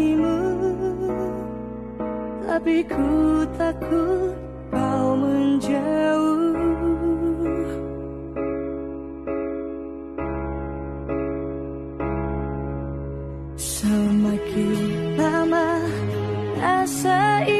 hatimu Tapi ku takut kau menjauh. Semakin lama rasa ini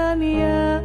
Kami, ya